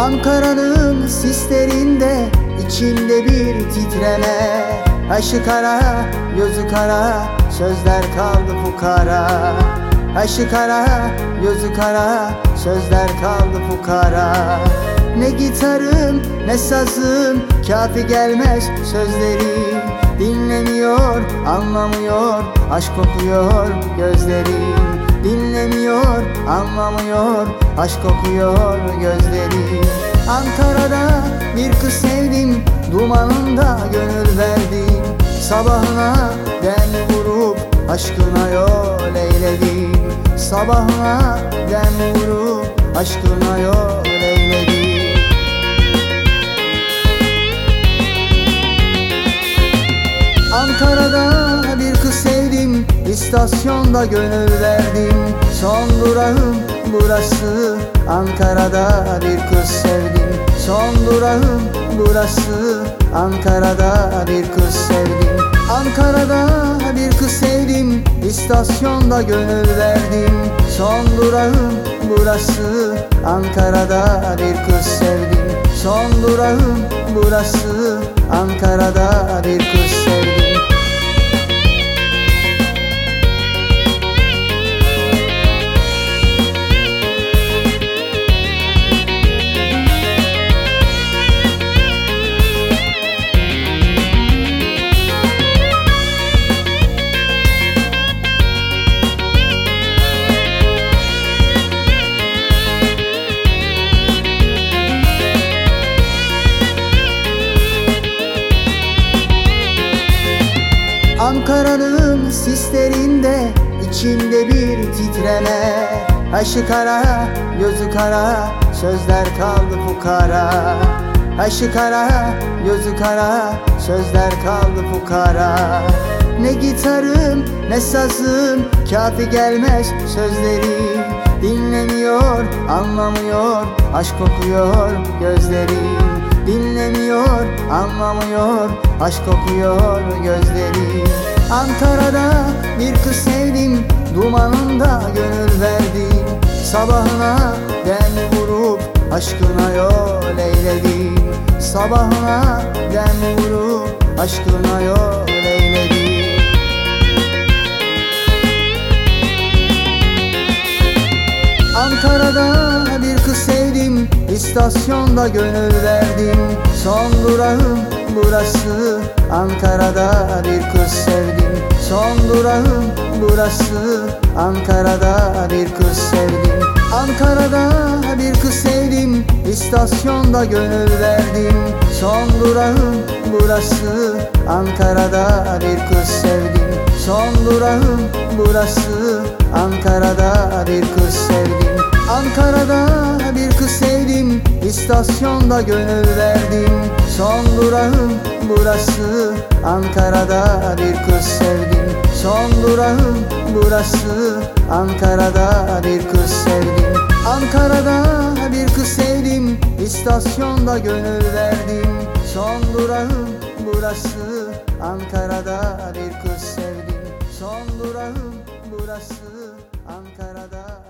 Ankara'nın sislerinde içimde bir titreme. Kaşı kara, gözü kara, sözler kaldı fukara. Kaşı kara, gözü kara, sözler kaldı fukara. Ne gitarım ne sazım, kafi gelmez sözlerim. Dinlemiyor, anlamıyor, aşk kokuyor gözlerim Dinlemiyor, anlamıyor, aşk kokuyor gözlerim Ankara'da bir kız sevdim, dumanında gönül verdim Sabahına den vurup aşkına yol eyledim. Sabahına den vurup aşkına yol İstasyonda gönül verdim. Son durağım burası Ankara'da bir kız sevdim. Son durağım burası Ankara'da bir kız sevdim. Ankara'da bir kız sevdim İstasyonda gönül verdim. Son durağım burası Ankara'da bir kız sevdim. Son durağım burası Ankara'da bir kız sevdim Ankara'nın sislerinde içimde bir titreme. Kaşı kara, gözü kara, sözler kaldı fukara. Kaşı kara, gözü kara, sözler kaldı fukara. Ne gitarım ne sazım, kafi gelmez sözlerim. Dinlemiyor, anlamıyor, aşk kokuyor gözlerim Dinlemiyor, anlamıyor, aşk kokuyor gözlerim Ankara'da bir kız sevdim, dumanında gönül verdim Sabahına den vurup aşkına yol eyledim Sabahına den vurup aşkına yol eyledim Ankara'da İstasyonda gönül verdim. Son durağım burası Ankara'da bir kız sevdim. Son durağım burası Ankara'da bir kız sevdim. Ankara'da bir kız sevdim İstasyonda gönül verdim. Son durağım burası Ankara'da bir kız sevdim. Son durağım burası Ankara'da bir kız sevdim. Ankara'da İstasyonda gönül verdim. Son durağım burası. Ankara'da bir kız sevdim. Son durağım burası. Ankara'da bir kız sevdim. Ankara'da bir kız sevdim. İstasyonda gönül verdim. Son durağım burası. Ankara'da bir kız sevdim. Son durağım burası. Ankara'da